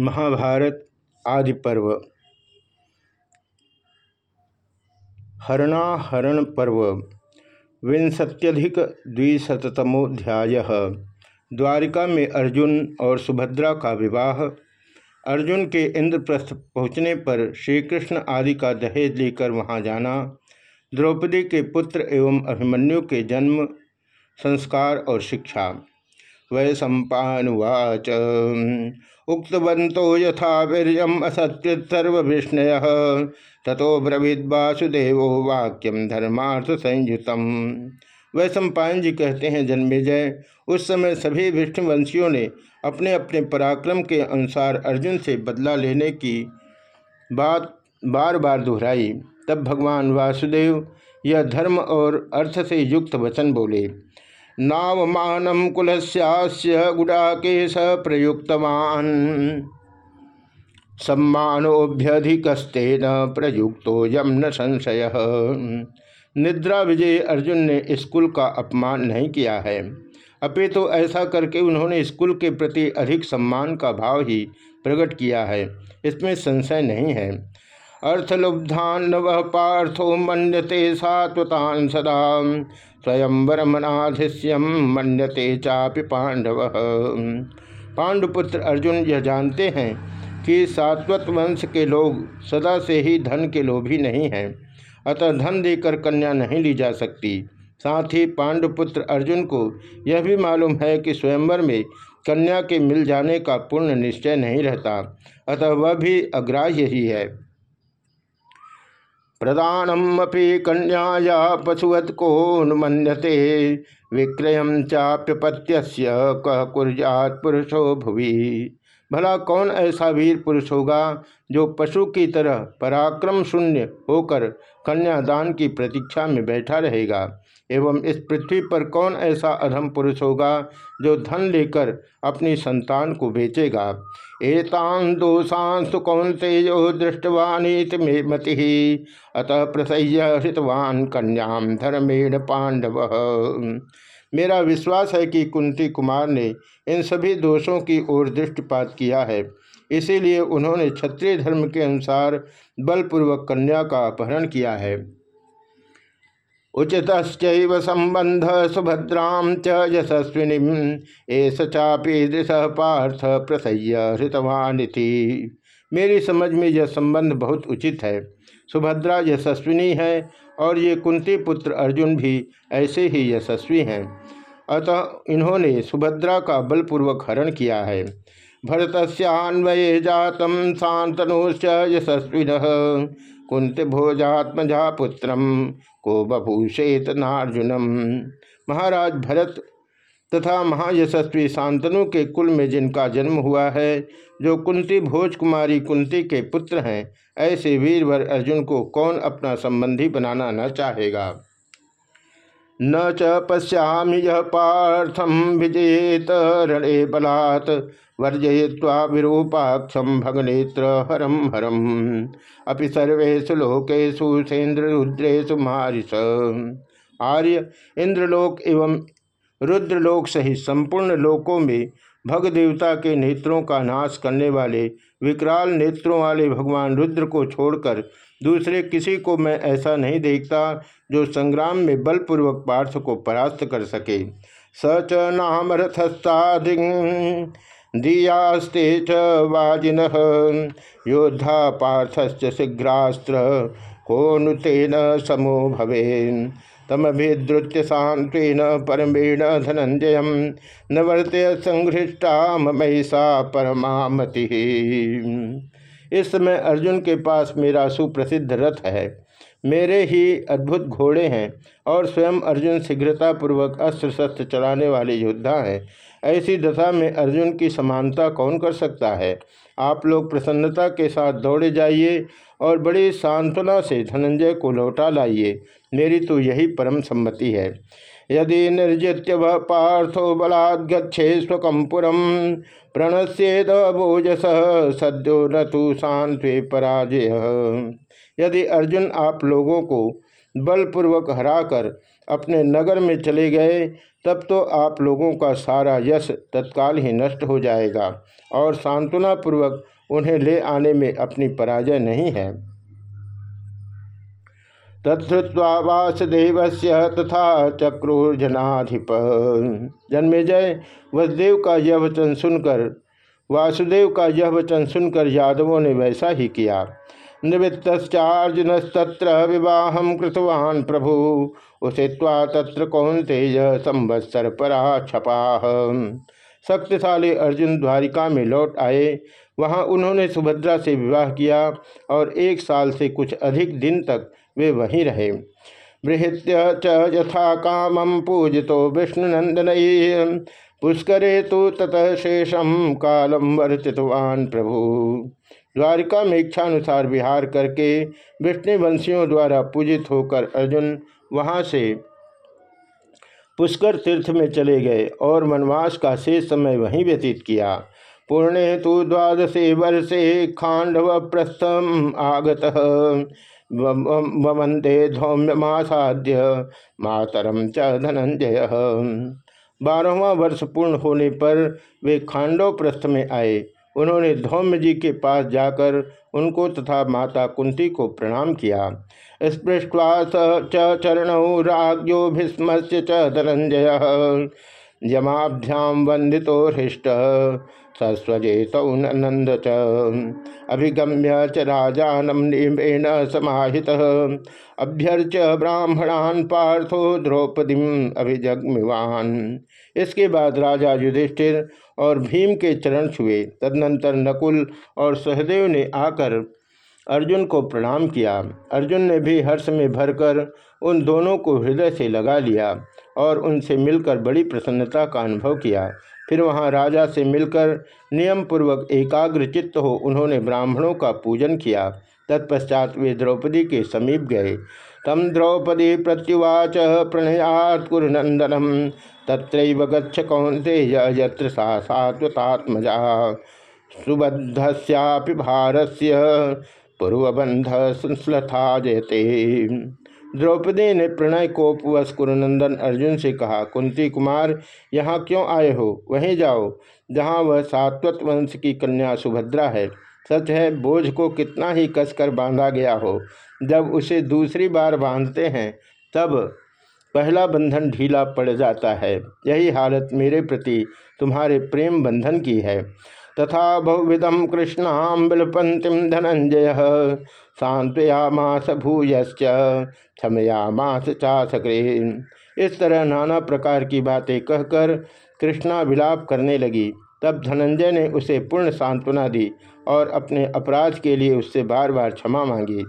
महाभारत आदि पर्व। हरणाहरण पर्व। विंशत्यधिक द्विशतमोध्याय द्वारिका में अर्जुन और सुभद्रा का विवाह। अर्जुन के इंद्रप्रस्थ पहुँचने पर श्री कृष्ण आदि का दहेज लेकर वहाँ जाना। द्रौपदी के पुत्र एवं अभिमन्यु के जन्म, संस्कार और शिक्षा। वै सम्पावाच उक्तवंतो यथा वीर असत्युत्सर्वृष्णय तथो ब्रवीद वासुदेव वाक्यम धर्मार्थ संयुतम वह सम्पायन जी कहते हैं, जन्मेजय, उस समय सभी विष्णुवंशियों ने अपने अपने पराक्रम के अनुसार अर्जुन से बदला लेने की बात बार बार दोहराई। तब भगवान वासुदेव यह धर्म और अर्थ से युक्त वचन बोले। नावमानम कुलस्यास्य गुडाकेश प्रयुक्तवान। सम्मानोभ्यधिकस्ते न प्रयुक्तो यम न संशय। निद्रा विजय अर्जुन ने स्कूल का अपमान नहीं किया है। अपे तो ऐसा करके उन्होंने स्कूल के प्रति अधिक सम्मान का भाव ही प्रकट किया है। इसमें संशय नहीं है। अर्थलुब्धान वह पार्थो मन्यते सात्वतान सदा। स्वयंवरमनाधिश्यम मन्यते चापि पांडव पांडुपुत्र अर्जुन यह जानते हैं कि सात्वत वंश के लोग सदा से ही धन के लोभी नहीं हैं, अतः धन देकर कन्या नहीं ली जा सकती। साथ ही पांडुपुत्र अर्जुन को यह भी मालूम है कि स्वयंवर में कन्या के मिल जाने का पूर्ण निश्चय नहीं रहता, अतः वह भी अग्राह्य ही है। प्रदानमपि कन्याया पशुवत को मन्यते विक्रय चाप्यपत्य कह कुर्जात पुरुषो भुवि। भला कौन ऐसा वीर पुरुष होगा जो पशु की तरह पराक्रम शून्य होकर कन्यादान की प्रतीक्षा में बैठा रहेगा? एवं इस पृथ्वी पर कौन ऐसा अधम पुरुष होगा जो धन लेकर अपनी संतान को बेचेगा? एतान दोषांस कौनतेजो दृष्टवानीत मे मति। अतः प्रसह्य हृतवान कन्याम धर्मेण पांडव मेरा विश्वास है कि कुंती कुमार ने इन सभी दोषों की ओर दृष्टिपात किया है। इसीलिए उन्होंने क्षत्रिय धर्म के अनुसार बलपूर्वक कन्या का अपहरण किया है। उचित संबंध सुभद्रां च यशस्विनी एस चापी दृश पार्थ प्रसह्य हृतवान मेरी समझ में यह संबंध बहुत उचित है। सुभद्रा यशस्विनी है और ये कुंती पुत्र अर्जुन भी ऐसे ही यशस्वी हैं। अतः इन्होंने सुभद्रा का बलपूर्वक हरण किया है। भरतस्यान्वये जातम शांतनुश्च यशस्विन। कुंत भोजात्मजा पुत्रम को बभूषेत नार्जुनम महाराज भरत तथा महायशस्वी शांतनु के कुल में जिनका जन्म हुआ है, जो कुंती भोज कुमारी कुंती के पुत्र हैं, ऐसे वीरवर अर्जुन को कौन अपना संबंधी बनाना न चाहेगा? न च पश्यामि यह पार्थम विजेत रणे बलात् वर्जय्वा विरूपाक्षम भगनेत्र हरम हरम। अभी सर्वेशु लोकेशु सेन्द्र रुद्रेशु मारिश आर्य, इंद्रलोक एवं रुद्रलोक सहित संपूर्ण लोकों में भग देवता के नेत्रों का नाश करने वाले विकराल नेत्रों वाले भगवान रुद्र को छोड़कर दूसरे किसी को मैं ऐसा नहीं देखता जो संग्राम में बलपूर्वक पार्थ को परास्त कर सके। स च नाम रथस्तादि दियास्ते च वाजिन योद्धा पार्थश्च शीघ्रास्त्र को नुतेन समो भवे तमभिद्रुत्य शांतेन परमेण धनंजय न वर्त्य संघृष्टा परमा इस समय अर्जुन के पास मेरा सुप्रसिद्ध रथ है। मेरे ही अद्भुत घोड़े हैं और स्वयं अर्जुन शीघ्रतापूर्वक अस्त्र शस्त्र चलाने वाले योद्धा हैं। ऐसी दशा में अर्जुन की समानता कौन कर सकता है? आप लोग प्रसन्नता के साथ दौड़े जाइए और बड़ी सांत्वना से धनंजय को लौटा लाइए। मेरी तो यही परम सम्मति है। यदि निर्जित्य वह पार्थो बलाद गच्छे स्वकंपुरम प्रणश्येद भोजस, सद्यो तो शांति पराजय। यदि अर्जुन आप लोगों को बलपूर्वक हराकर अपने नगर में चले गए, तब तो आप लोगों का सारा यश तत्काल ही नष्ट हो जाएगा और सांत्वना पूर्वक उन्हें ले आने में अपनी पराजय नहीं है। तत्वा वासुदेव तथा चक्रुर्जनाधिप। जन्मेजय, वसुदेव का यह वचन सुनकर, वासुदेव का यह वचन सुनकर यादवों ने वैसा ही किया। निवृत्तर्जुनस्तत्र विवाह कृतवान प्रभु। उषित्वा तत्र कौंतेय संवत्सर परा छपा शक्तिशाली अर्जुन द्वारिका में लौट आए। वहाँ उन्होंने सुभद्रा से विवाह किया और एक साल से कुछ अधिक दिन तक वे वहीं रहे। बृहत्य च यथा कामम पूजितो विष्णुनंदन पुष्करे तो ततः शेषम कालम वर्तितवान प्रभु। द्वारिका में इच्छानुसार विहार करके विष्णुवंशियों द्वारा पूजित होकर अर्जुन वहाँ से पुष्कर तीर्थ में चले गए और वनवास का शेष समय वहीं व्यतीत किया। पुण्य तो द्वादशे वर्षे खांडव प्रस्थम आगत। वमंते धौम्यमासाद्य मातरम च धनंजय। बारहवा वर्ष पूर्ण होने पर वे खांडव प्रस्थ में आए। उन्होंने धौम्य जी के पास जाकर उनको तथा माता कुंती को प्रणाम किया। स्पृष्टवा स चरण राज्यो भीष्म च धनंजय। यमाभ्याम वंदितो हृष्ट। सस्वजेत नंद च। अभिगम्य च राजानम निमेन समाहित। अभ्यर्च ब्राह्मणान पार्थो द्रौपदी अभिजग्मिवान। इसके बाद राजा युधिष्ठिर और भीम के चरण छुए। तदनंतर नकुल और सहदेव ने आकर अर्जुन को प्रणाम किया। अर्जुन ने भी हर्ष में भरकर उन दोनों को हृदय से लगा लिया और उनसे मिलकर बड़ी प्रसन्नता का अनुभव किया। फिर वहाँ राजा से मिलकर नियम पूर्वक एकाग्र चित्त हो उन्होंने ब्राह्मणों का पूजन किया। तत्पश्चात वे द्रौपदी के समीप गए। तम द्रौपदी प्रत्युवाच प्रणयात कुरनंदनम। तत्र गच्छ कौंते यत्र सा सात्वतात्मजा। सुबद्धस्यापि भारस्य पूर्वबंध संस्लथा जयते। द्रौपदी ने प्रणय कोपवश कुरुनंदन अर्जुन से कहा, कुंती कुमार, यहाँ क्यों आए हो? वहीं जाओ, जहाँ वह सात्वत वंश की कन्या सुभद्रा है। सच है, बोझ को कितना ही कसकर बांधा गया हो। जब उसे दूसरी बार बांधते हैं, तब पहला बंधन ढीला पड़ जाता है। यही हालत मेरे प्रति तुम्हारे प्रेम बंधन की है। तथा बहुविधम कृष्णाम बिलपंतिम धनंजय सांत्वयामास भूयश्च, क्षमयामास चासक्रे इस तरह नाना प्रकार की बातें कहकर कृष्णा विलाप करने लगी। तब धनंजय ने उसे पूर्ण सांत्वना दी और अपने अपराध के लिए उससे बार बार क्षमा मांगी।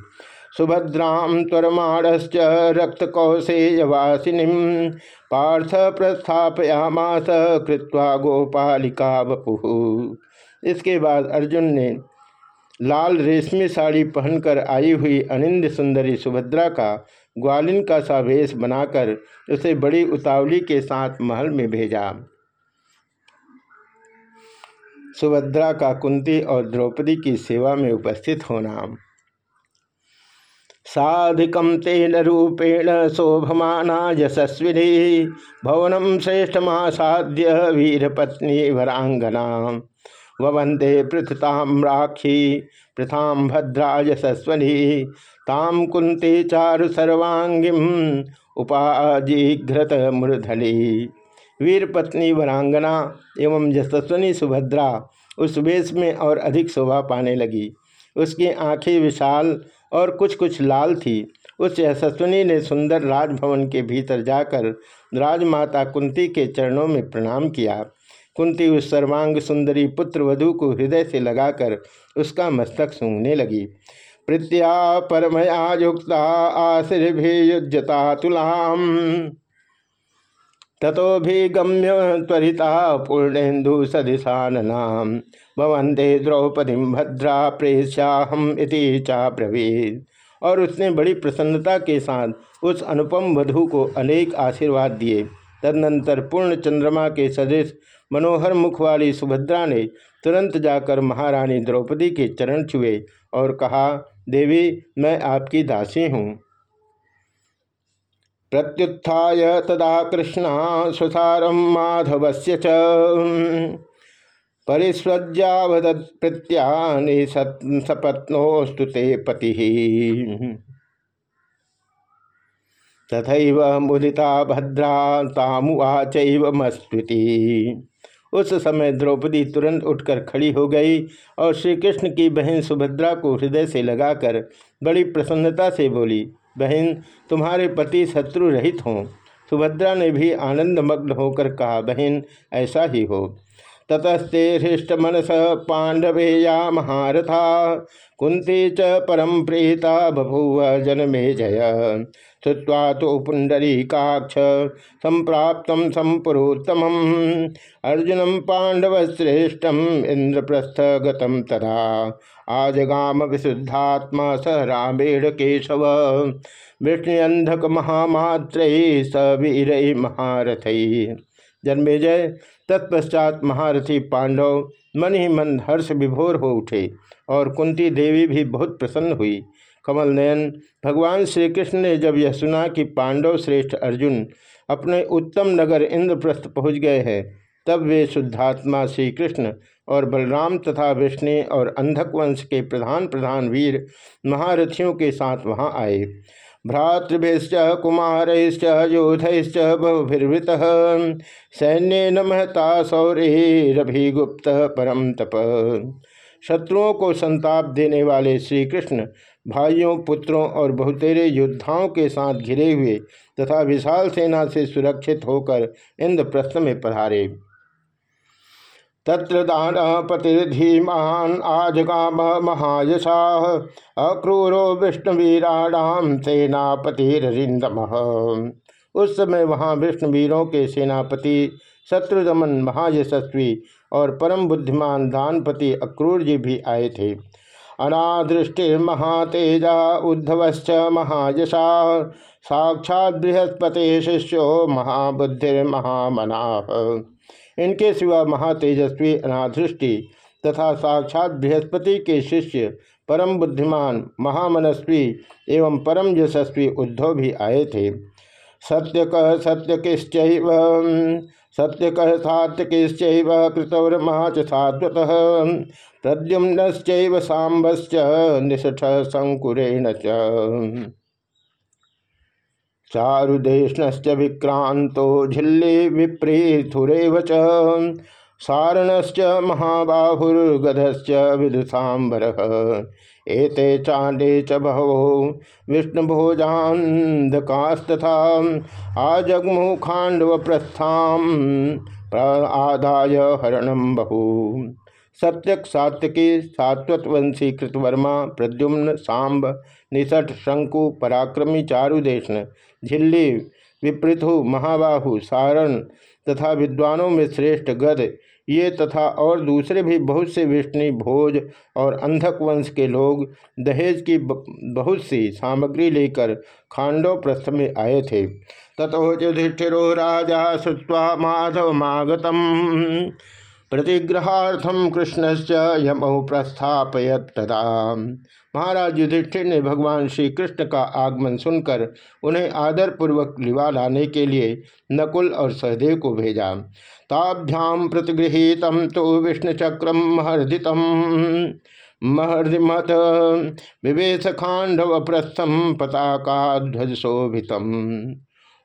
सुभद्राम त्वरमाणश्च रक्त कौशेयवासिनी पार्थ प्रस्थापयामास कृत्वा गोपालिका वपु। इसके बाद अर्जुन ने लाल रेशमी साड़ी पहनकर आई हुई अनिंद सुंदरी सुभद्रा का ग्वालिन का सा वेश बनाकर उसे बड़ी उतावली के साथ महल में भेजा। सुभद्रा का कुंती और द्रौपदी की सेवा में उपस्थित होना। साधिकम तेन रूपेण शोभमाना यशस्विनी भवनम श्रेष्ठमासाद्य वीरपत्नी वरांगना वंदे पृथताम राखी पृथाम भद्रा यशस्वनी ताम कुंती चारु सर्वांगीम उपाजीघ्रत मूर्धली वीर पत्नी वरांगना एवं यशस्वनी सुभद्रा उस वेश में और अधिक शोभा पाने लगी। उसकी आँखें विशाल और कुछ कुछ लाल थी। उस यशस्वनी ने सुंदर राजभवन के भीतर जाकर राजमाता कुंती के चरणों में प्रणाम किया। कुंती उस सर्वांग सुंदरी पुत्र वधु को हृदय से लगाकर उसका मस्तक सूंघने लगी। प्रत्या परमया युक्ता आशीर्भियुजता तुलाम। तथोभिगम्य त्वरिता पूर्णेन्दु सदिशाननाम। भवंदे द्रौपदी भद्रा प्रेस्याहम इति चा ब्रवीद और उसने बड़ी प्रसन्नता के साथ उस अनुपम वधु को अनेक आशीर्वाद दिए। तदनंतर पूर्ण चंद्रमा के सदृश मनोहर मुख वाली सुभद्रा ने तुरंत जाकर महारानी द्रौपदी के चरण छुए और कहा, देवी, मैं आपकी दासी हूँ। प्रत्युत्थाय तदा कृष्ण सुसारम माधवस्य च। परिस्वज्यावदत्प्रत्यानि ते पति। तथैव मुदिता भद्रा तामुवाचैवमस्तुति उस समय द्रौपदी तुरंत उठकर खड़ी हो गई और श्री कृष्ण की बहन सुभद्रा को हृदय से लगाकर बड़ी प्रसन्नता से बोली बहन, तुम्हारे पति शत्रु रहित हों। सुभद्रा ने भी आनंदमग्न होकर कहा, बहन, ऐसा ही हो। ततस्ते हृष्ट मनस पांडवे या महारथा। कुंती च परम प्रीता बभूव जनमे जय। श्रुवा तो पुंडरीकाक्ष संप्राप्त संपुरोत्तम अर्जुनम पांडवश्रेष्ठम इंद्रप्रस्थ गतम तदा। आजगाम विशुद्धात्मा स रामेण केशव। विष्णुअंधक महामात्र स वीर महारथ। जन्मेजय तत्पश्चात महारथी पांडव मन ही मन हर्ष विभोर हो उठे और कुंती देवी भी बहुत प्रसन्न हुई। कमल नयन, भगवान श्री कृष्ण ने जब यह सुना कि पांडव श्रेष्ठ अर्जुन अपने उत्तम नगर इंद्रप्रस्थ पहुँच गए हैं, तब वे शुद्धात्मा श्री कृष्ण और बलराम तथा विष्णु और अंधक वंश के प्रधान प्रधान वीर महारथियों के साथ वहाँ आए। भ्रातृभिश्च, कुमारैश्च, योधैश्च बहुभिर्वृत सैन्य न महता सौरभिगुप्त परम तप। शत्रुओं को संताप देने वाले श्री कृष्ण भाइयों, पुत्रों और बहुतेरे योद्धाओं के साथ घिरे हुए तथा विशाल सेना से सुरक्षित होकर इंद्रप्रस्थ में पधारे। तत्र दान पतिर्धीमान आजगाम महायशा, अक्रूरो विष्णुवीराणाम सेनापतिरिंदम उस समय वहाँ विष्णुवीरों के सेनापति, शत्रुदमन महायशस्वी और परम बुद्धिमान दानपति अक्रूर जी भी आए थे। अनादृष्टिर्महातेजा उद्धवश्च महायशा, साक्षात बृहस्पति शिष्यो महाबुद्धिर्महामना। इनके सिवा महातेजस्वी अनाधृष्टि तथा साक्षात बृहस्पति के शिष्य, परम बुद्धिमान, महामनस्वी एवं परम यशस्वी उद्धव भी आए थे। सत्य कह सत्य किश्च सत्य कह सात्यकिश्च कृतवर्मा च सात्वत प्रद्युम्न सांबश्च निष्ठ संकुरेण च। चारुदेष्णश्च विक्रांतो झिल्ले विप्रेथुरेव च। सारणश्च महाबाहुर्गधश्च विदुषाम्बर। एते चांडे च बहवो विष्णुभोजान्धकास्तथा आजग्मु खांडव प्रस्थाम आदाय हरणम बहु। सत्यक सात्यकी सात्वतवंशी कृतवर्मा प्रद्युम्न, सांब निषठ शंकु, पराक्रमी चारुदेशन झिल्ली, विपृथु, महाबाहु, सारण तथा विद्वानों में श्रेष्ठ गद। ये तथा और दूसरे भी बहुत से विष्णु, भोज और अंधक वंश के लोग दहेज की बहुत सी सामग्री लेकर खांडव प्रस्थ में आए थे। तथो युधिष्ठिरो राजा श्रुवा माधव मागतम प्रतिग्रहार्थम कृष्णश्च यमौ प्रस्थापयत तदा। महाराज युधिष्ठिर ने भगवान श्री कृष्ण का आगमन सुनकर उन्हें आदरपूर्वक लिवा लाने के लिए नकुल और सहदेव को भेजा। ताभ्याम प्रतिगृहित तो विष्णुचक्र महर्दित। महर्दिमत विवेश खांडव प्रस्थम पताका ध्वज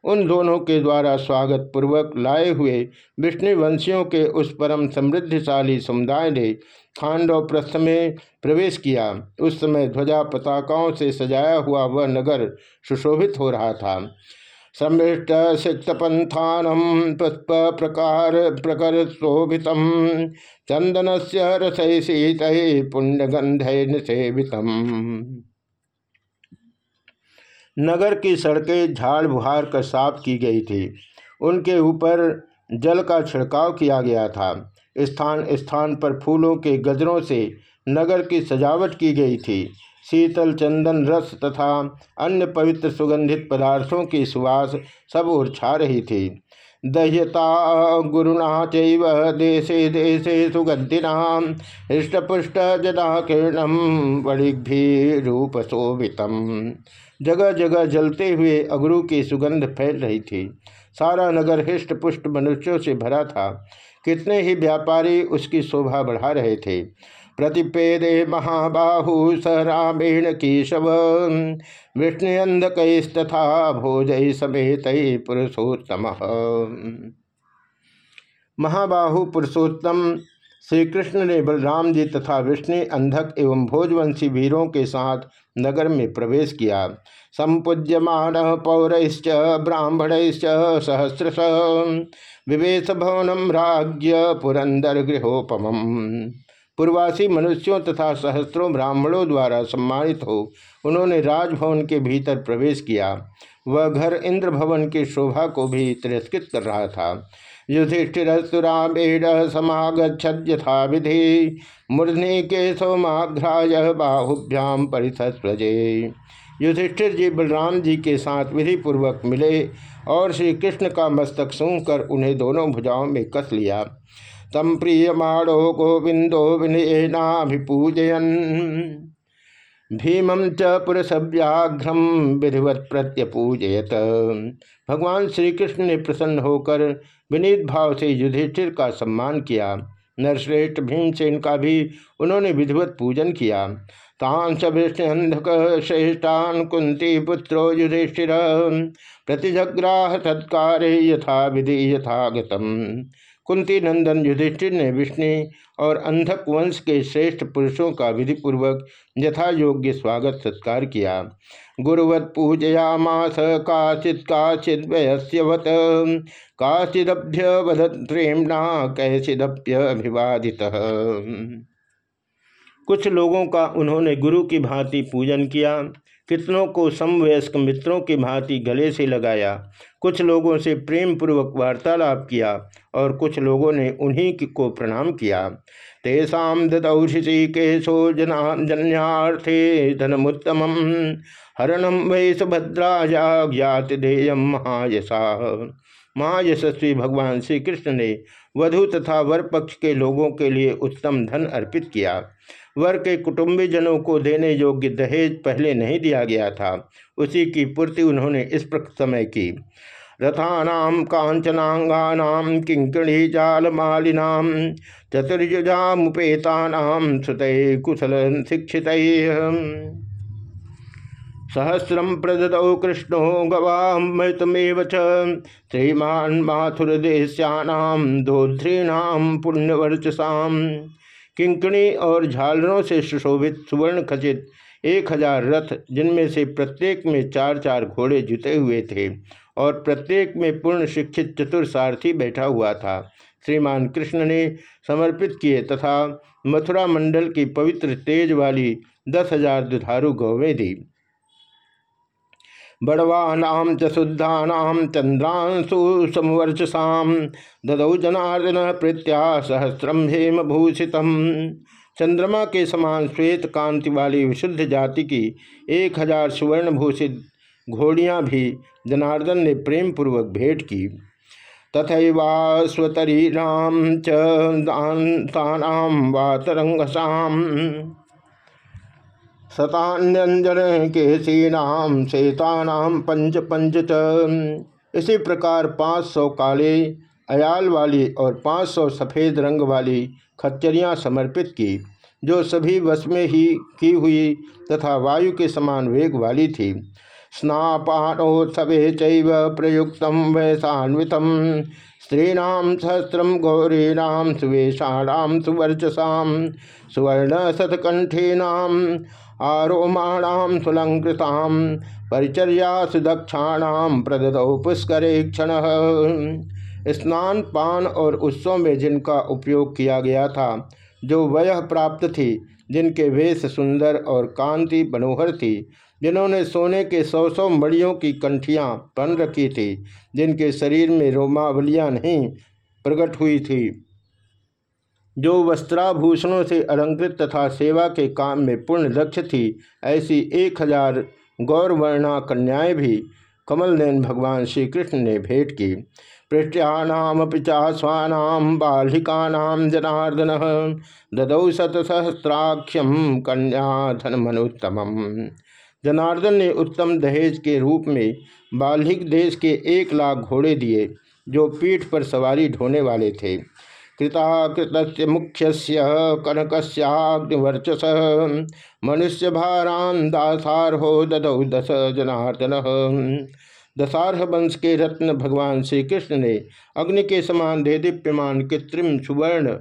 उन दोनों के द्वारा स्वागत पूर्वक लाए हुए विष्णुवंशियों के उस परम समृद्धिशाली समुदाय ने खांडव प्रस्थ में प्रवेश किया। उस समय ध्वजा पताकाओं से सजाया हुआ वह नगर सुशोभित हो रहा था। सम्मिष्ट सिक्तपंथानम पुष्प प्रकार प्रकर शोभित चंदन से रसय शीत पुण्यगंध निषेवितम नगर की सड़कें झाड़ बुहार कर साफ़ की गई थी। उनके ऊपर जल का छिड़काव किया गया था। स्थान स्थान पर फूलों के गजरों से नगर की सजावट की गई थी। शीतल चंदन रस तथा अन्य पवित्र सुगंधित पदार्थों की सुवास सब ओर छा रही थी। दह्यता गुरुना चैव देशे देशे सुगंधिना हृष्टपुष्ट जनाकीर्णम वणिभि रूप शोभितम जगह जगह जलते हुए अगरू की सुगंध फैल रही थी। सारा नगर हृष्ट पुष्ट मनुष्यों से भरा था। कितने ही व्यापारी उसकी शोभा बढ़ा रहे थे। प्रतिपेदे महाबाहु स रामेण केशव। विष्णुअंधकस्तथा भोज समेत पुरुषोत्तम। महाबाहु पुरुषोत्तम श्री कृष्ण ने बलराम जी तथा विष्णु, अंधक एवं भोजवंशी वीरों के साथ नगर में प्रवेश किया। संपूज्यमान पौरश्च, ब्राह्मणश्च, सहस्रश। विवेश भवनम राज्य पुरंदर गृहोपम पूर्वासी मनुष्यों तथा सहस्त्रों ब्राह्मणों द्वारा सम्मानित हो, उन्होंने राजभवन के भीतर प्रवेश किया। वह घर इंद्र भवन की शोभा को भी तिरस्कृत कर रहा था। युधिष्ठिरस्तुरामेण समागछद यथा विधि मूर्धनि के सोमाघ्राय बाहुभ्याम परिसस्वजे। युधिष्ठिर जी बलराम जी के साथ विधि पूर्वक मिले और श्री कृष्ण का मस्तक सूंघ कर उन्हें दोनों भुजाओं में कस लिया। तम प्रियमाणो गोविंदो विनयनाभिपूजयन भीमं च पुरुषव्याघ्रम विधिवत प्रत्यपूजयत। भगवान श्री कृष्ण ने प्रसन्न होकर विनीत भाव से युधिष्ठिर का सम्मान किया। नरश्रेष्ठ भीमसेन का भी उन्होंने विधिवत पूजन किया। तान विष्णुअंधक श्रेष्ठान कुंती पुत्रो युधिष्ठिर। प्रतिजग्राह सत्कार यथा विधि यथागतम। कुंती नंदन, युधिष्ठिर ने विष्णु और अंधक वंश के श्रेष्ठ पुरुषों का विधिपूर्वक यथा योग्य स्वागत सत्कार किया। गुरुवत पूजयामास, काचित काचित वयस्यवत काचिदभ्य वधत्रेमना कैचिदप्य अभिवादित। कुछ लोगों का उन्होंने गुरु की भांति पूजन किया। कितनों को समवयस्क मित्रों की भांति गले से लगाया, कुछ लोगों से प्रेम पूर्वक वार्तालाप किया और कुछ लोगों ने उन्हीं को प्रणाम किया। तेषा ददौषि केशो जना जन्यार्थे धनमुत्तम हरणम वै सुभद्राया ज्ञात देयम महायशा। महायशस्वी भगवान श्री कृष्ण ने वधु तथा वर पक्ष के लोगों के लिए उत्तम धन अर्पित किया। वर के कुटुंबी जनों को देने योग्य दहेज पहले नहीं दिया गया था। उसी की पूर्ति उन्होंने इस समय की। रथानाम, कांचनांगानाम, किंकणी जाल मालिनाम चतुर्युजामुपेतानाम श्रुत कुशल शिक्षित सहस्रम प्रदौ कृष्णो गवामृतमेव श्रीमान माथुरदेश्यानाम दोध्रीणाम पुण्यवर्चसाम। किंकणी और झालरों से सुशोभित सुवर्ण खचित एक हज़ार रथ, जिनमें से प्रत्येक में चार चार घोड़े जुते हुए थे और प्रत्येक में पूर्ण शिक्षित चतुर सारथी बैठा हुआ था। श्रीमान कृष्ण ने समर्पित किए तथा मथुरा मंडल की पवित्र तेज वाली दस हज़ार दुधारू गौवें दी। बड़वानाम च शुद्धानाम चंद्रांशु समवर्चसाम ददौ जनार्दन प्रीत्या सहस्रम हेम भूषितम चंद्रमा के समान श्वेत कांति वाली विशुद्ध जाति की एक हज़ार सुवर्ण भूषित घोड़ियाँ भी जनार्दन ने प्रेम पूर्वक भेंट की। तथैवास्वतरीणाम च वा वातरंगसाम शतान्यंजन केशीनाम शेतानाम पंच पंच च। इसी प्रकार पाँच सौ काले, अयाल वाली और पाँच सौ सफ़ेद रंग वाली खच्चरियाँ समर्पित की, जो सभी वश में ही की हुई तथा वायु के समान वेग वाली थी। स्नापानोत्सवे चैव प्रयुक्त वैसान्वित स्त्रीण सहस्रम गौरीणाम सुवेशाणाम सुवर्चसा सुवर्ण शतकंठीनाम आरोमाणाम सुलंकृताम परिचर्या सुदक्षाणाम प्रदौ पुष्कर क्षण स्नान, पान और उत्सव में जिनका उपयोग किया गया था, जो वह प्राप्त थी, जिनके वेश सुंदर और कांति मनोहर थी, जिन्होंने सोने के सौ सौ मड़ियों की कंठियाँ बन रखी थी, जिनके शरीर में रोमावलियाँ नहीं प्रकट हुई थी। जो वस्त्राभूषणों से अलंकृत तथा सेवा के काम में पूर्ण दक्ष थी, ऐसी एक हज़ार गौरवर्णा कन्याएँ भी कमल नैन भगवान श्री कृष्ण ने भेंट की। पृष्ठ्यानाम पिचास्वानाम बालिकानाम जनार्दन ददौ शतसहस्राख्यम कन्या धनमनुत्तम जनार्दन ने उत्तम दहेज के रूप में बाल्हिक देश के एक लाख घोड़े दिए, जो पीठ पर सवारी ढोने वाले थे। कृताकृत मुख्य कनकस्याग्निवर्चस मनुष्य भारान दासारहो ददौ दस जनार्दन। दशारह वंश के रत्न भगवान श्री कृष्ण ने अग्नि के समान दे दीप्यमान कृत्रिम सुवर्ण,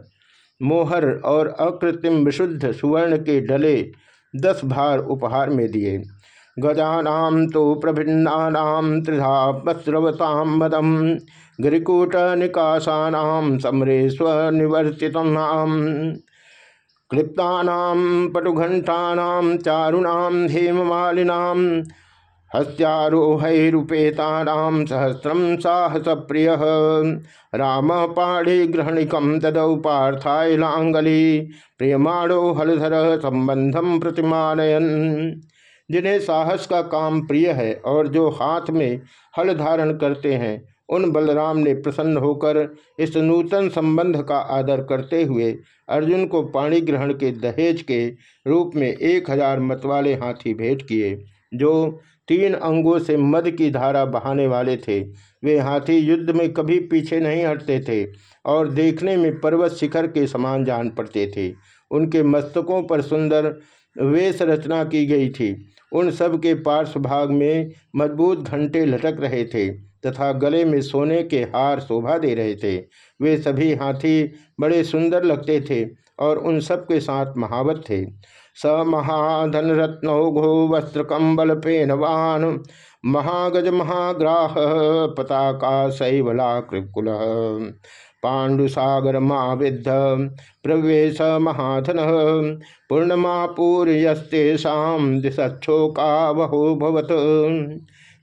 मोहर और अकृत्रिम विशुद्ध सुवर्ण के डले दस भार उपहार में दिए। गजानाम तो प्रभिन्ना त्रिधा वस्त्रवताम मदम। गिरिकूट निकासानाम समरे स्वनिवर्तित क्लिप्तानाम पटुघंटानाम चारुणाम हेममालिनाम हस्त्यारोहैरुपेतानाम सहस्रम साहस प्रिय राम पाणिग्रहणिकम ददौ पार्थाय लांगली प्रियमाणो हलधर संबंधम प्रतिमानयन। जिन्हें साहस का काम प्रिय है और जो हाथ में हल धारण करते हैं उन बलराम ने प्रसन्न होकर इस नूतन संबंध का आदर करते हुए अर्जुन को पाणी ग्रहण के दहेज के रूप में एक हज़ार मतवाले हाथी भेंट किए, जो तीन अंगों से मद की धारा बहाने वाले थे। वे हाथी युद्ध में कभी पीछे नहीं हटते थे और देखने में पर्वत शिखर के समान जान पड़ते थे। उनके मस्तकों पर सुंदर वेश रचना की गई थी। उन सब के पार्श्व भाग में मज़बूत घंटे लटक रहे थे। तथा गले में सोने के हार शोभा दे रहे थे। वे सभी हाथी बड़े सुंदर लगते थे और उन सब के साथ महावत थे। स महाधन रत्नौघो वस्त्र कम्बल फेनवान महागज महाग्राह, पताका शैवलाकृकुल पाण्डुसागर महाविद्ध प्रवेश महाधन पूर्णमा पूर्णमापूर्यस्तेषा दिशोका वहो भवत।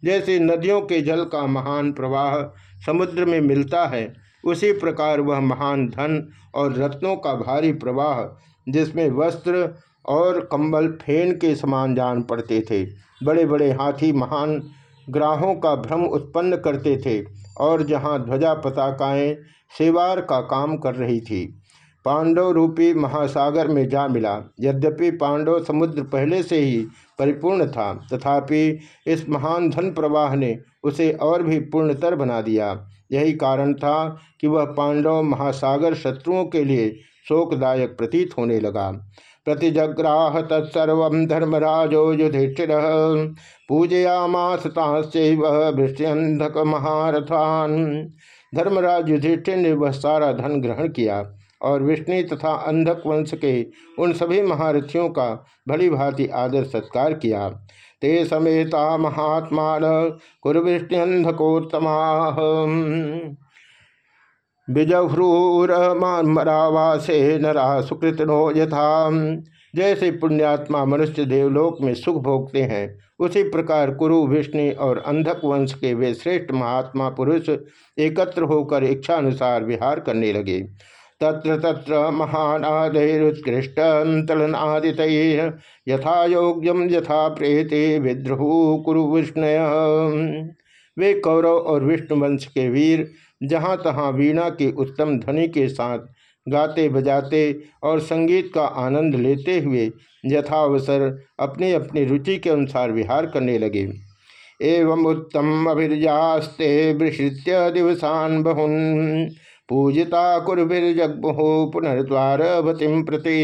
जैसे नदियों के जल का महान प्रवाह समुद्र में मिलता है, उसी प्रकार वह महान धन और रत्नों का भारी प्रवाह, जिसमें वस्त्र और कंबल फेन के समान जान पड़ते थे। बड़े बड़े हाथी महान ग्राहों का भ्रम उत्पन्न करते थे और जहाँ ध्वजा पताकाएँ, सेवार का काम कर रही थी। पांडव रूपी महासागर में जा मिला। यद्यपि पांडव समुद्र पहले से ही परिपूर्ण था, तथापि इस महान धन प्रवाह ने उसे और भी पूर्णतर बना दिया। यही कारण था कि वह पांडव महासागर शत्रुओं के लिए शोकदायक प्रतीत होने लगा। प्रतिजग्राह तत्सर्व धर्मराजो युधिष्ठिर पूजयामास वृष्टिअंधक महारथान। धर्मराज युधिष्ठिर ने वह सारा धन ग्रहण किया। और विष्णु तथा अंधक वंश के उन सभी महारथियों का भली भांति आदर सत्कार किया। ते समेता महात्मा कुरुविष्ण्यंधकोत्तमा। बिजह्रूरमरावासे नरा सुकृतनो यथा। जैसे पुण्यात्मा मनुष्य देवलोक में सुख भोगते हैं, उसी प्रकार कुरु, विष्णु और अंधक वंश के वे श्रेष्ठ महात्मा पुरुष एकत्र होकर इच्छानुसार विहार करने लगे। तत्र तत्र महानादैरुत्कृष्टलनादित यथा योग्यम यथा प्रेते विद्रोह कुरु विष्णय वे कौरव और विष्णु वंश के वीर जहाँ तहाँ वीणा के उत्तम ध्वनि के साथ गाते बजाते और संगीत का आनंद लेते हुए यथावसर अपनी अपनी रुचि के अनुसार विहार करने लगे। एवं उत्तम अभिर्यास्ते विश्रित्य दिवसान बहुन। पूजिता कुरभिर्जगमुहो पुनर्द्वार प्रति।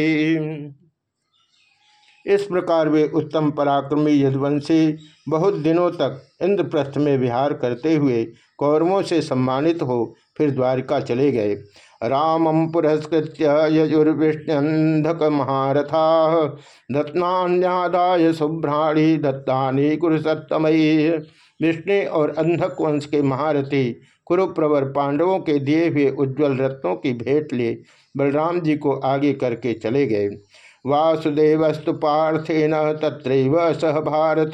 इस प्रकार वे उत्तम पराक्रमी यदुवंशी बहुत दिनों तक इंद्रप्रस्थ में विहार करते हुए कौरवों से सम्मानित हो फिर द्वारिका चले गए। रामम पुरस्कृत यजुर्विष्णक महारथा दत्नान्यादाय शुभ्राणी दत्तानी कुरुसत्तमयी विष्णु और अंधक वंश के महारथी कुरुप्रवर पांडवों के दिए हुए उज्ज्वल रत्नों की भेंट ले बलराम जी को आगे करके चले गए। वासुदेवस्तु पार्थेन तत्रैव सह भारत।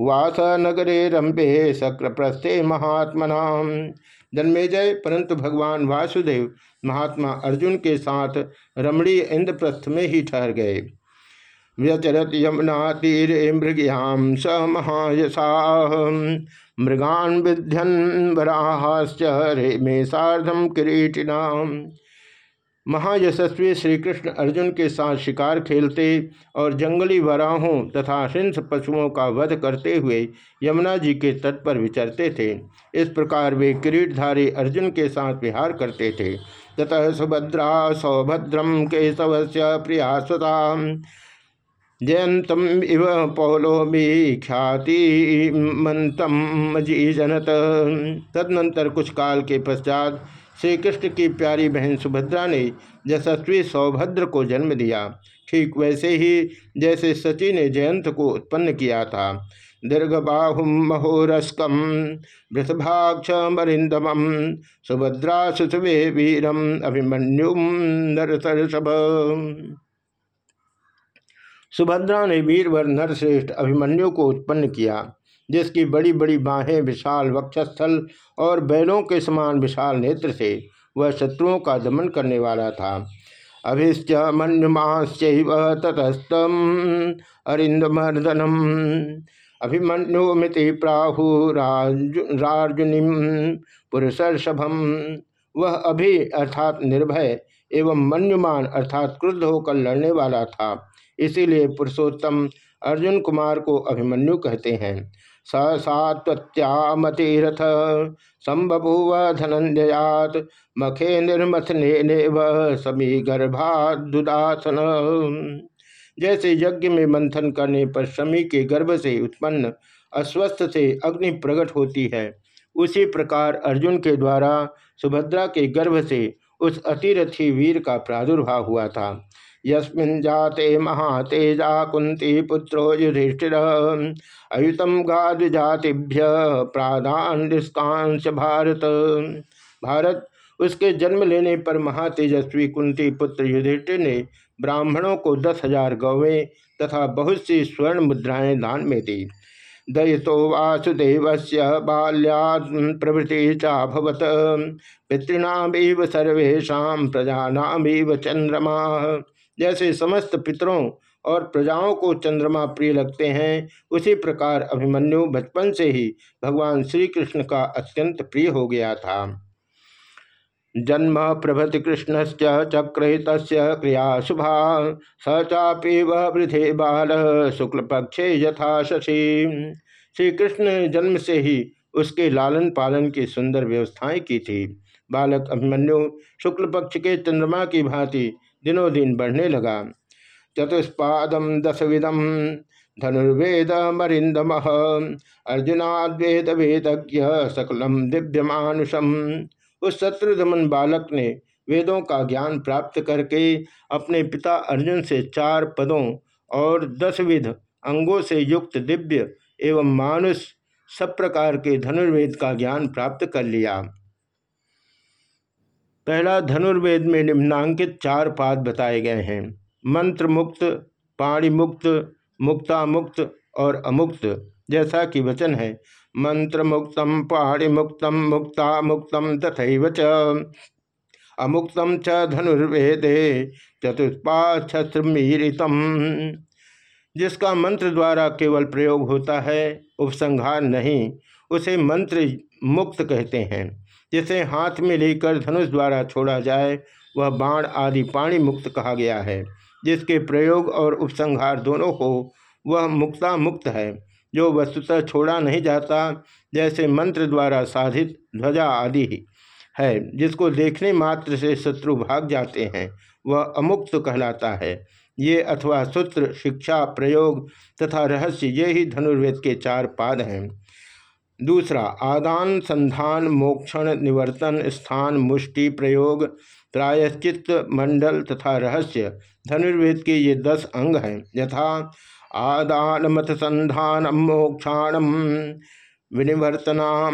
वास नगरे रंभे शक्र प्रस्थे महात्मना। जन्मेजय, परंतु भगवान वासुदेव महात्मा अर्जुन के साथ रमणीय इंद्रप्रस्थ में ही ठहर गए। व्यचरत यमुना तीर मृग्याम स महायसा मृगान विध्यन वराहाश्च रे मे साधम किरीटिनाम। महायशस्वी श्री कृष्ण अर्जुन के साथ शिकार खेलते और जंगली वराहों तथा हिंस पशुओं का वध करते हुए यमुना जी के तट पर विचरते थे। इस प्रकार वे किरीटधारी अर्जुन के साथ विहार करते थे। ततः सुभद्रा सौभद्रम केशव से प्रिया स्वता जयंतम इव पौलोमी ख्याति मंतम जनत तदनंतर कुछ काल के पश्चात श्री कृष्ण की प्यारी बहन सुभद्रा ने यशस्वी सौभद्र को जन्म दिया। ठीक वैसे ही जैसे सची ने जयंत को उत्पन्न किया था। दीर्घ बाहुम महोरस्कम वृषभाक्ष मरिंदम सुभद्रा सुसुवे वीरम अभिमन्युम नरसरसभ सुभद्रा ने वीरवर नरश्रेष्ठ अभिमन्यु को उत्पन्न किया, जिसकी बड़ी बड़ी बाहें विशाल वक्षस्थल और बैलों के समान विशाल नेत्र थे वह शत्रुओं का दमन करने वाला था। अभिश्च मन्युमाश्च ततस्तम अरिंदमर्दनम अभिमन्युमिति प्राहु राजुनिम पुरुषर्षभम। वह अभि अर्थात निर्भय एवं मन्युमान अर्थात क्रुद्ध होकर लड़ने वाला था। इसीलिए पुरुषोत्तम अर्जुन कुमार को अभिमन्यु कहते हैं। स सात्वत्यामतिरथ संबभूव धनंजयात मखे निर्मथने समी गर्भादुदासन जैसे यज्ञ में मंथन करने पर शमी के गर्भ से उत्पन्न अस्वस्थ से अग्नि प्रकट होती है, उसी प्रकार अर्जुन के द्वारा सुभद्रा के गर्भ से उस अतिरथी वीर का प्रादुर्भाव हुआ था। यस्मिन् जाते महातेजा कुंती पुत्रो युधिष्ठिर। अयुतम गादिजातिभ्य प्राधान्यस्कांश भारत। भारत उसके जन्म लेने पर महातेजस्वी कुंती पुत्र युधिष्ठिर ने ब्राह्मणों को दस हज़ार गौवें तथा बहुत सी स्वर्ण मुद्राएँ दान में दी। दयितो वासुदेव से बाल्याद प्रभृति चाभवत पितृणामीव सर्वेशा प्रजानामीव चंद्रमा जैसे समस्त पितरों और प्रजाओं को चंद्रमा प्रिय लगते हैं, उसी प्रकार अभिमन्यु बचपन से ही भगवान श्री कृष्ण का अत्यंत प्रिय हो गया था। जन्म प्रभृति कृष्ण चक्रित क्रिया शुभा स चापी वृधे बाल शुक्ल पक्षे यथा शशि। श्री कृष्ण ने जन्म से ही उसके लालन पालन की सुंदर व्यवस्थाएँ की थी। बालक अभिमन्यु शुक्ल पक्ष के चंद्रमा की भांति दिनों दिन बढ़ने लगा। चतुष्पादम दशविदम धनुर्वेद मरिंदम अर्जुनाद्वेद वेदज्ञ सकलम दिव्यमानुषम। उस शत्रुधमन बालक ने वेदों का ज्ञान प्राप्त करके अपने पिता अर्जुन से चार पदों और दस विध अंगों से युक्त दिव्य एवं मानुष सब प्रकार के धनुर्वेद का ज्ञान प्राप्त कर लिया। पहला धनुर्वेद में निम्नांकित चार पाद बताए गए हैं। मंत्र मुक्त पाणी मुक्त मुक्ता मुक्त और अमुक्त, जैसा कि वचन है। मंत्र मुक्तम पाणी मुक्तम मुक्ता मुक्तम तथा च। अमुक्तम च धनुर्वेदे चतुष्पामीरितम जिसका मंत्र द्वारा केवल प्रयोग होता है, उपसंहार नहीं, उसे मंत्र मुक्त कहते हैं। जिसे हाथ में लेकर धनुष द्वारा छोड़ा जाए, वह बाण आदि पाणी मुक्त कहा गया है। जिसके प्रयोग और उपसंहार दोनों को वह मुक्ता मुक्त है। जो वस्तुतः छोड़ा नहीं जाता, जैसे मंत्र द्वारा साधित ध्वजा आदि है, जिसको देखने मात्र से शत्रु भाग जाते हैं, वह अमुक्त कहलाता है। ये अथवा सूत्र, शिक्षा, प्रयोग तथा रहस्य, ये ही धनुर्वेद के चार पाद हैं। दूसरा आदान संधान मोक्षण, निवर्तन, स्थान, मुष्टि, प्रयोग प्रायश्चित मंडल तथा रहस्य। धनुर्वेद के ये दस अंग हैं। यथा आदान मत संधान मोक्षाण विनिवर्तना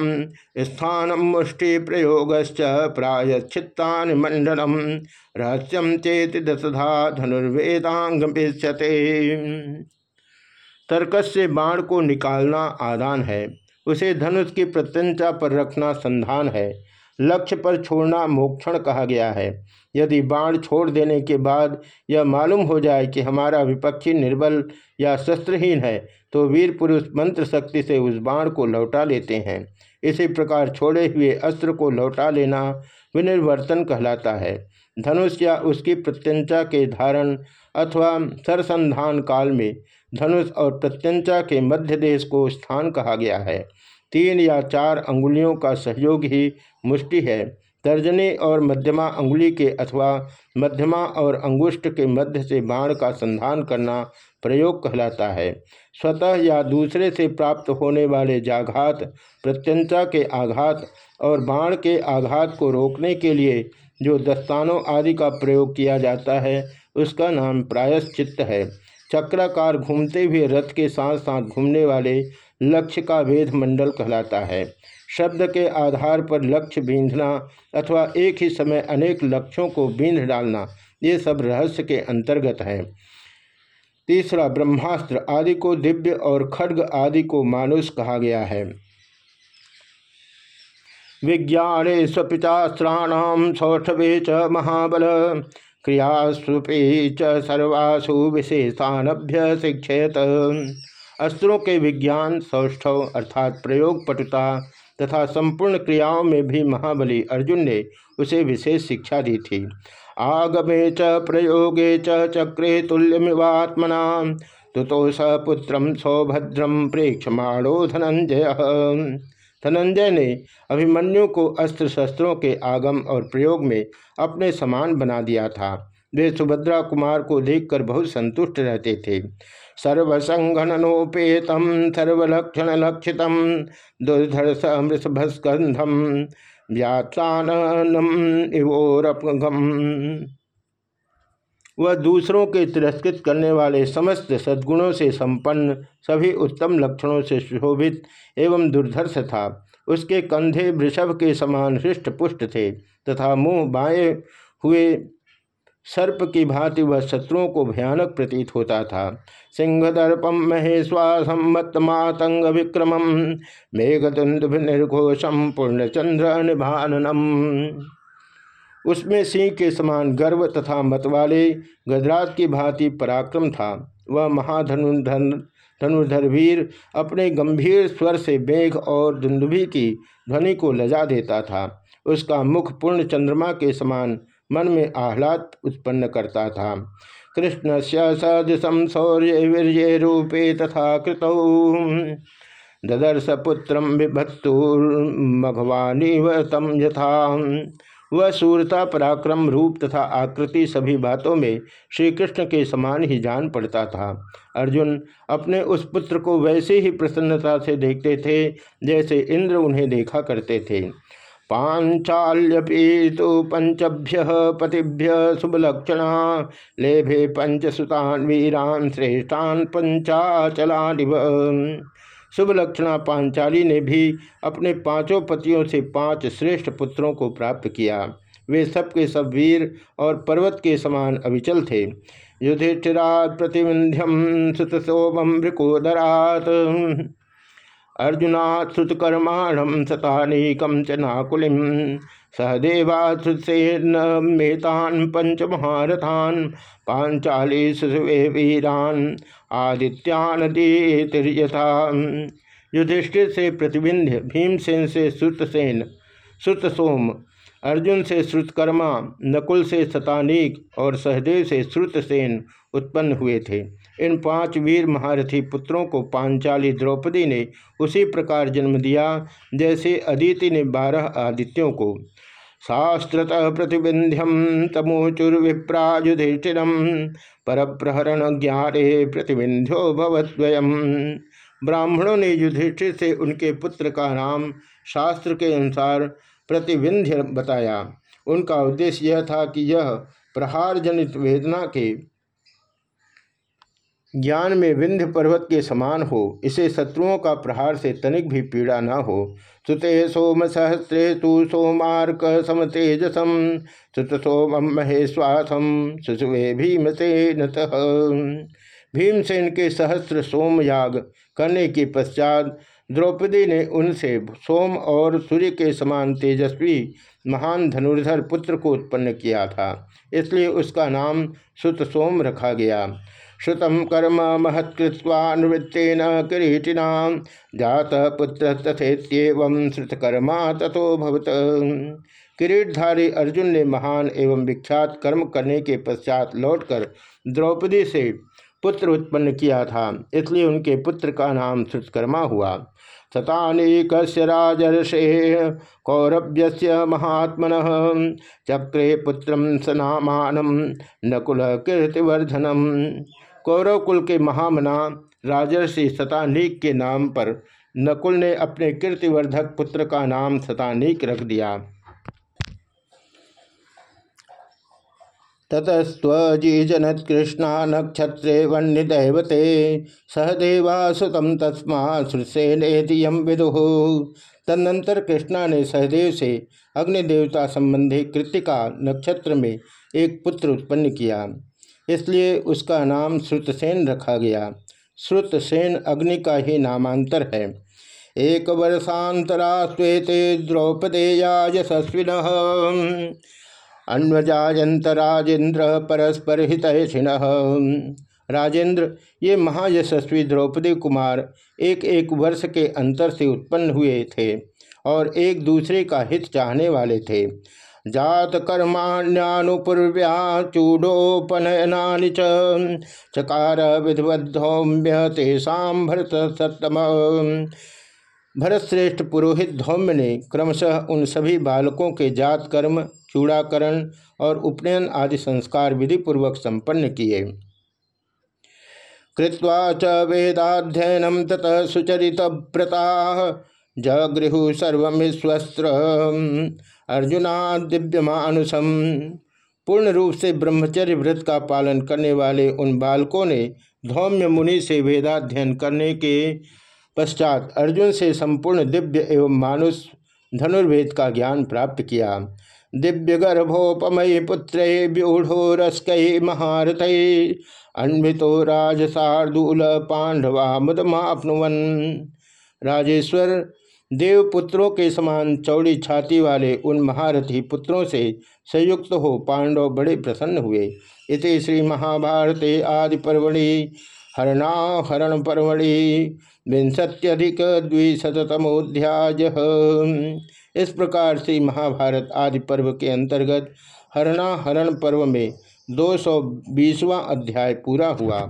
स्थान मुष्टि, प्रयोगश्च प्रायश्चित्ता मंडलम, रहस्यम चेत दशधा धनुर्वेदांग तर्कस से बाण को निकालना आदान है। उसे धनुष की प्रत्यंचा पर रखना संधान है। लक्ष्य पर छोड़ना मोक्षण कहा गया है। यदि बाण छोड़ देने के बाद यह मालूम हो जाए कि हमारा विपक्षी निर्बल या शस्त्रहीन है तो वीर पुरुष मंत्र शक्ति से उस बाण को लौटा लेते हैं। इसी प्रकार छोड़े हुए अस्त्र को लौटा लेना विनिर्वर्तन कहलाता है। धनुष या उसकी प्रत्यंचा के धारण अथवा सरसंधान काल में धनुष और प्रत्यंचा के मध्य देश को स्थान कहा गया है। तीन या चार अंगुलियों का सहयोग ही मुष्टि है। तर्जनी और मध्यमा अंगुली के अथवा मध्यमा और अंगुष्ठ के मध्य से बाण का संधान करना प्रयोग कहलाता है। स्वतः या दूसरे से प्राप्त होने वाले जाघात प्रत्यंता के आघात और बाण के आघात को रोकने के लिए जो दस्तानों आदि का प्रयोग किया जाता है, उसका नाम प्रायश्चित्त है। चक्राकार घूमते हुए रथ के साथ साथ घूमने वाले लक्ष्य का वेद मंडल कहलाता है। शब्द के आधार पर लक्ष्य बींधना अथवा एक ही समय अनेक लक्ष्यों को बींध डालना, ये सब रहस्य के अंतर्गत है। तीसरा, ब्रह्मास्त्र आदि को दिव्य और खड्ग आदि को मानुष कहा गया है। विज्ञाने स्वपितास्त्राणाम सौष्ठवे च महाबल, क्रियास्वपे च सर्वासु विशेषानभ्य शिक्षयत अस्त्रों के विज्ञान, सौष्ठव अर्थात प्रयोग पटुता तथा संपूर्ण क्रियाओं में भी महाबली अर्जुन ने उसे विशेष शिक्षा दी थी। आगमे च, प्रयोगे च, चक्रे तुल्यमिवात्मना, तुतो स पुत्रम सौभद्रम प्रेक्षमाणो धनंजय धनंजय ने अभिमन्यु को अस्त्र शस्त्रों के आगम और प्रयोग में अपने समान बना दिया था। वे सुभद्रा कुमार को देखकर बहुत संतुष्ट रहते थे। सर्वसंघननोपेतम सर्वलक्षण लक्षित दुर्धर्ष मृषभस्कंधम इवोरपगम। वह दूसरों के तिरस्कृत करने वाले समस्त सद्गुणों से संपन्न, सभी उत्तम लक्षणों से शोभित एवं दुर्धर्ष था। उसके कंधे वृषभ के समान हृष्ट पुष्ट थे तथा मुँह बाएँ हुए सर्प की भांति वह शत्रुओं को भयानक प्रतीत होता था। सिंह सिंहदर्पम महेश्वासम मातंग विक्रमम मेघदुंद निर्घोषम पूर्णचंद्र निभाननम उसमें सिंह के समान गर्व तथा मतवाले गजराज की भांति पराक्रम था। वह महाधनुधन धनुर्धर वीर अपने गंभीर स्वर से मेघ और दुंदुभी की ध्वनि को लजा देता था। उसका मुख पूर्ण चंद्रमा के समान मन में आह्लाद उत्पन्न करता था। कृष्ण से सदृशम शौर्य वीर्य रूपे तथा कृत। ददर्श पुत्र विभत्तुर्मघवानी वतम यथा। वह सूरता पराक्रम रूप तथा आकृति सभी बातों में श्री कृष्ण के समान ही जान पड़ता था। अर्जुन अपने उस पुत्र को वैसे ही प्रसन्नता से देखते थे जैसे इंद्र उन्हें देखा करते थे। पांचाल्यपी तो पंचभ्य पतिभ्य शुभलक्षणा। लेभे पंचसुतान वीरान श्रेष्ठान पंचाचलानिव शुभ लक्षणा पांचाली ने भी अपने पाँचों पतियों से पाँच श्रेष्ठ पुत्रों को प्राप्त किया। वे सब के सब वीर और पर्वत के समान अविचल थे। युधिष्ठिरात प्रतिविंध्यम सुत सोमम भृकोदरात। अर्जुनात् श्रुतकर्माणम शतानीकम च पंच महारथान पांचाली सुसवे वीरान आदित्यानदीतिर्यथा युधिष्ठिर से प्रतिबिंध्य, भीमसेन से श्रुतसेन श्रुतसोम अर्जुन से श्रुतकर्मा नकुल से शतानीक और सहदेव से श्रुतसेन उत्पन्न हुए थे। इन पाँच वीर महारथी पुत्रों को पांचाली द्रौपदी ने उसी प्रकार जन्म दिया, जैसे अदिति ने बारह आदित्यों को। शास्त्रत प्रतिबिंध्यम तमोचुर्विप्राजुधिष्ठिरम पर प्रहरण ज्ञारे प्रतिबिंध्यो भवद्वयम। ब्राह्मणों ने युधिष्ठिर से उनके पुत्र का नाम शास्त्र के अनुसार प्रतिबिंध्य बताया। उनका उद्देश्य यह था कि यह प्रहार जनित वेदना के ज्ञान में विंध्य पर्वत के समान हो, इसे शत्रुओं का प्रहार से तनिक भी पीड़ा न हो। सुते सोम सहस्रे तु सोमार्क सम समतेजसम सुत सोम महेश्वासम सुसुवे भीमसे भीमसेन के सहस्त्र सोमयाग करने के पश्चात द्रौपदी ने उनसे सोम और सूर्य के समान तेजस्वी महान धनुर्धर पुत्र को उत्पन्न किया था, इसलिए उसका नाम सुत सोम रखा गया। श्रुतम कर्म महत्कृत्वानुवृत्तेन किरीटिना। जात पुत्र तथेत्येवं श्रुतकर्मा तथो भवत। किरीटधारी अर्जुन ने महान एवं विख्यात कर्म करने के पश्चात लौटकर द्रौपदी से पुत्र उत्पन्न किया था, इसलिए उनके पुत्र का नाम श्रुतकर्मा हुआ। शतानेक राजर्षे कौरव्य से महात्मन, चक्रे पुत्र सनामान नकुल कीर्तिवर्धनम कौरव कुल के महामना राजर्षि शतानीक के नाम पर नकुल ने अपने कीर्तिवर्धक पुत्र का नाम शतानीक रख दिया। ततस्वजीजनत कृष्णा नक्षत्रे वन्यदैवते सहदेवा सुतम तस्मा श्रुसेनेतियम विदु। तदनंतर कृष्णा ने सहदेव से अग्निदेवता संबंधी कृतिका नक्षत्र में एक पुत्र उत्पन्न किया। इसलिए उसका नाम श्रुतसेन रखा गया। श्रुतसेन अग्नि का ही नामांतर है। एक वर्षांतरा श्वेते द्रौपदेया यशस्विन अन्वजायंत राजेंद्र परस्पर हितैषिण राजेंद्र ये महायशस्वी द्रौपदी कुमार एक एक वर्ष के अंतर से उत्पन्न हुए थे और एक दूसरे का हित चाहने वाले थे। जात कर्माण्यानुपूर्व्या चूडोपनयना चकार विधिवधौम्य तेषा भरत सत्तम भरतश्रेष्ठ पुरोहित धौम्य ने क्रमशः उन सभी बालकों के जात कर्म चूड़ाकरण और उपनयन आदि संस्कार विधिपूर्वक संपन्न किए। कृत्वा च वेदाध्ययन ततः सुचरित व्रता जगृहु सर्वस्वस्त्र अर्जुना दिव्यमानुषम पूर्ण रूप से ब्रह्मचर्य व्रत का पालन करने वाले उन बालकों ने धौम्य मुनि से वेदाध्ययन करने के पश्चात अर्जुन से संपूर्ण दिव्य एवं मानुष धनुर्वेद का ज्ञान प्राप्त किया। दिव्य गर्भोपमय पुत्र व्यूढ़ो रस्क महारथ अन्वितो राजसार्दूल पांडवा मुदमापनुवन राजेश्वर देवपुत्रों के समान चौड़ी छाती वाले उन महारथी पुत्रों से संयुक्त हो पांडव बड़े प्रसन्न हुए। इति श्री महाभारते आदि पर्वणि हरणा हरण पर्वणि विंशत्यधिक द्विशतमोध्याय इस प्रकार से महाभारत आदि पर्व के अंतर्गत हरणा हरण पर्व में दो सौ अध्याय पूरा हुआ।